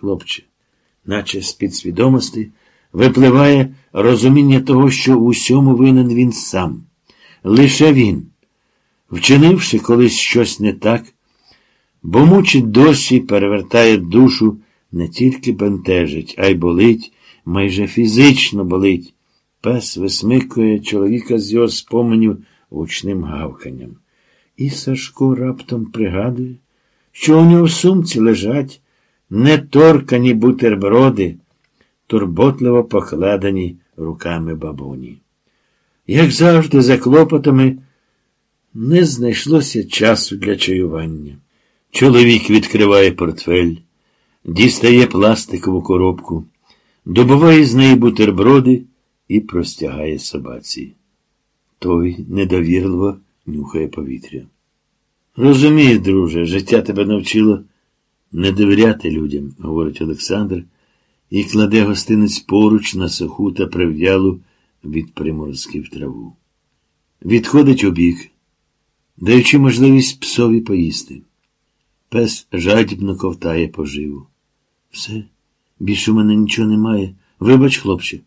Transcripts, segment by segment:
Хлопче, наче з підсвідомості, випливає розуміння того, що в усьому винен він сам. Лише він, вчинивши колись щось не так, бо мучить досі перевертає душу, не тільки бентежить, а й болить, майже фізично болить. Пес висмикує чоловіка з його споменів гучним гавканням. І Сашко раптом пригадує, що у нього в сумці лежать неторкані бутерброди, турботливо покладені руками бабуні. Як завжди, за клопотами не знайшлося часу для чаювання. Чоловік відкриває портфель, дістає пластикову коробку, добуває з неї бутерброди і простягає собаці. Той недовірливо нюхає повітря. Розумію, друже, життя тебе навчило не довіряти людям, говорить Олександр, і кладе гостинець поруч на суху та прив'ялу від приморозків траву. Відходить у даючи можливість псові поїсти. Пес жадібно ковтає поживу. Все, більше у мене нічого немає. Вибач, хлопче.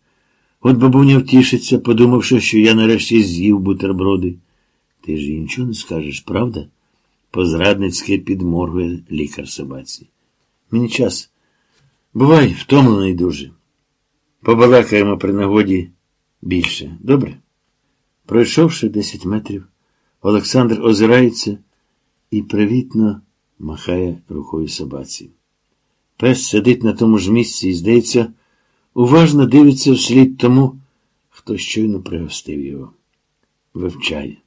От бабуня втішиться, подумавши, що я нарешті з'їв бутерброди. Ти ж їй нічого не скажеш, правда? Позрадницьки підморгує лікар собаці. Мені час. Бувай, втомлений дуже. Побалакаємо при нагоді більше. Добре? Пройшовши десять метрів, Олександр озирається і привітно махає рукою собаці. Пес сидить на тому ж місці і, здається, уважно дивиться вслід тому, хто щойно пригостив його. Вивчає.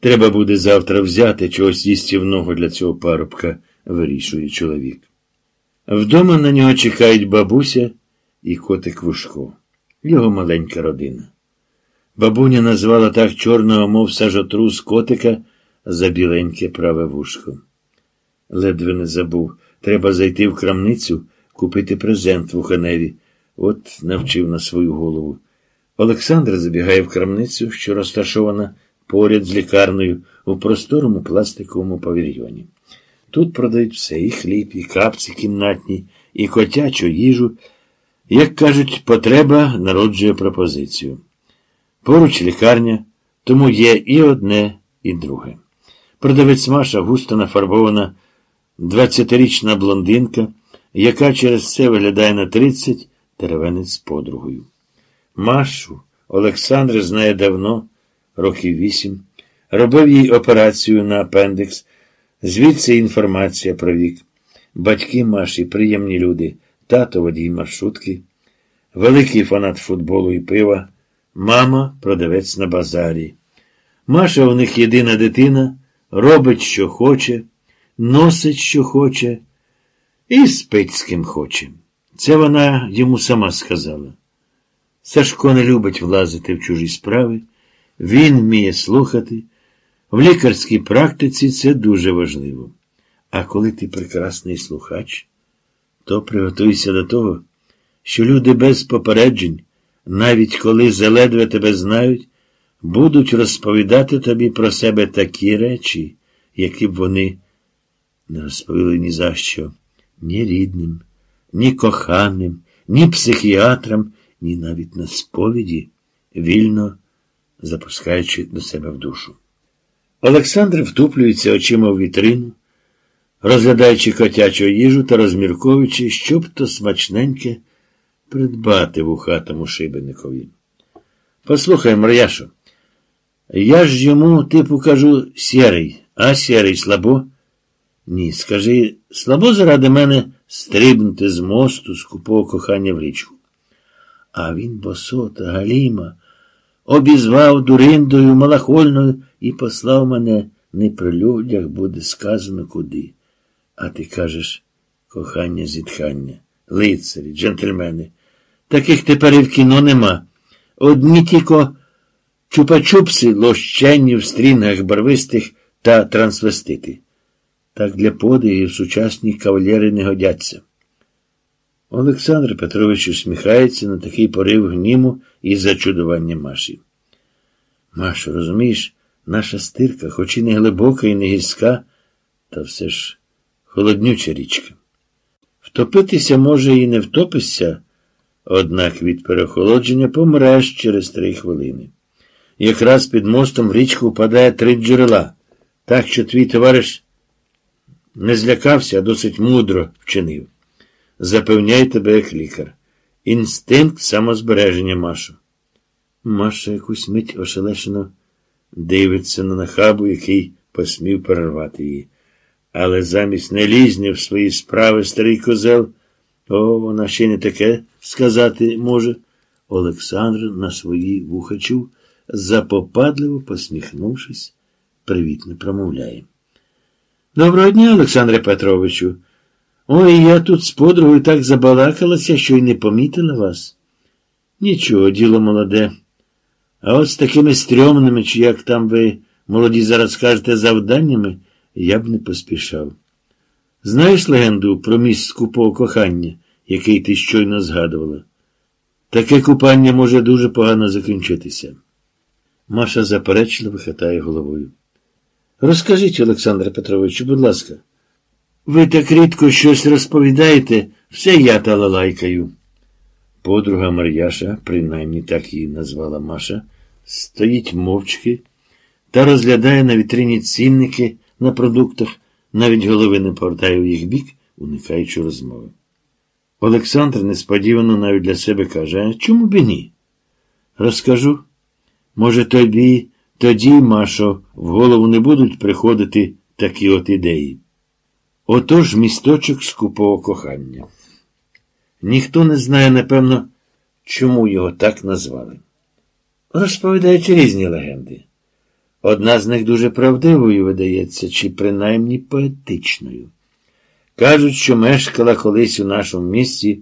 Треба буде завтра взяти чогось їстівного для цього парубка, вирішує чоловік. Вдома на нього чекають бабуся і котик Вушко, його маленька родина. Бабуня назвала так чорного, мов сажотрус котика за біленьке праве вушко. Ледве не забув. Треба зайти в крамницю, купити презент в Уханеві. От навчив на свою голову. Олександр забігає в крамницю, що розташована поряд з лікарнею у просторому пластиковому павільйоні. Тут продають все і хліб, і капці кімнатні, і котячу їжу. Як кажуть, потреба народжує пропозицію. Поруч лікарня, тому є і одне, і друге. Продавець Маша густо нафарбована двадцятирічна блондинка, яка через це виглядає на тридцять теревенець з подругою. Машу Олександр знає давно, років вісім, робив їй операцію на апендикс, звідси інформація про вік. Батьки Маші приємні люди, тато водій маршрутки, великий фанат футболу і пива, мама продавець на базарі. Маша у них єдина дитина, робить, що хоче, носить, що хоче, і спить з ким хоче. Це вона йому сама сказала. Сашко не любить влазити в чужі справи, він вміє слухати. В лікарській практиці це дуже важливо. А коли ти прекрасний слухач, то приготуйся до того, що люди без попереджень, навіть коли заледве тебе знають, будуть розповідати тобі про себе такі речі, які б вони не розповіли ні за що, ні рідним, ні коханим, ні психіатрам, ні навіть на сповіді, вільно запускаючи до себе в душу. Олександр втуплюється очима в вітрину, розглядаючи котячу їжу та розмірковуючи, що б то смачненьке придбати в ухатому шибеникові. Послухай, Мар'яшо, я ж йому, типу, кажу, сірий, а сірий слабо? Ні, скажи, слабо заради мене стрибнути з мосту скупого кохання в річку. А він босота, Галіма, обізвав дуриндою малахольною і послав мене не при людях буде сказано куди. А ти кажеш кохання, зітхання, лицарі, джентльмени. Таких тепер і в кіно нема. Одні тільки чупа-чупси, лощенні в стрінгах барвистих та трансвестити. Так для подивів сучасні кавалєри не годяться. Олександр Петрович усміхається на такий порив гніму і зачудування Маші. Машо, розумієш, наша стирка, хоч і не глибока і не гірська, та все ж холоднюча річка. В Топитися, може, і не втопишся, однак від переохолодження помреш через три хвилини. Якраз під мостом в річку впадає три джерела, так що твій товариш не злякався, а досить мудро вчинив. Запевняй тебе, як лікар. Інстинкт самозбереження, Машо. Маша якусь мить ошелешено дивиться на нахабу, який посмів перервати її. Але замість не лізня в свої справи старий козел, о, вона ще не таке сказати може. Олександр на свої вуха чув, запопадливо посміхнувшись, привітно промовляє. Доброго дня, Олександре Петровичу. Ой, я тут з подругою так забалакалася, що й не помітила вас. Нічого, діло молоде. А от з такими стрьомними, чи як там ви, молоді, зараз кажете, завданнями, я б не поспішав. Знаєш легенду про міст скупого кохання, який ти щойно згадувала? Таке купання може дуже погано закінчитися. Маша заперечливо хитає головою. Розкажіть, Олександре Петровичу, будь ласка. Ви так рідко щось розповідаєте, все я талалайкаю. Подруга Мар'яша, принаймні так її назвала Маша, стоїть мовчки та розглядає на вітрині цінники на продуктах, навіть голови не повертає в їх бік, уникаючи розмови. Олександр несподівано навіть для себе каже, чому б і ні? Розкажу. Може, тобі, тоді, Машо, в голову не будуть приходити такі от ідеї. Отож місточок скупого кохання. Ніхто не знає, напевно, чому його так назвали. Розповідають різні легенди. Одна з них дуже правдивою видається, чи принаймні поетичною. Кажуть, що мешкала колись у нашому місті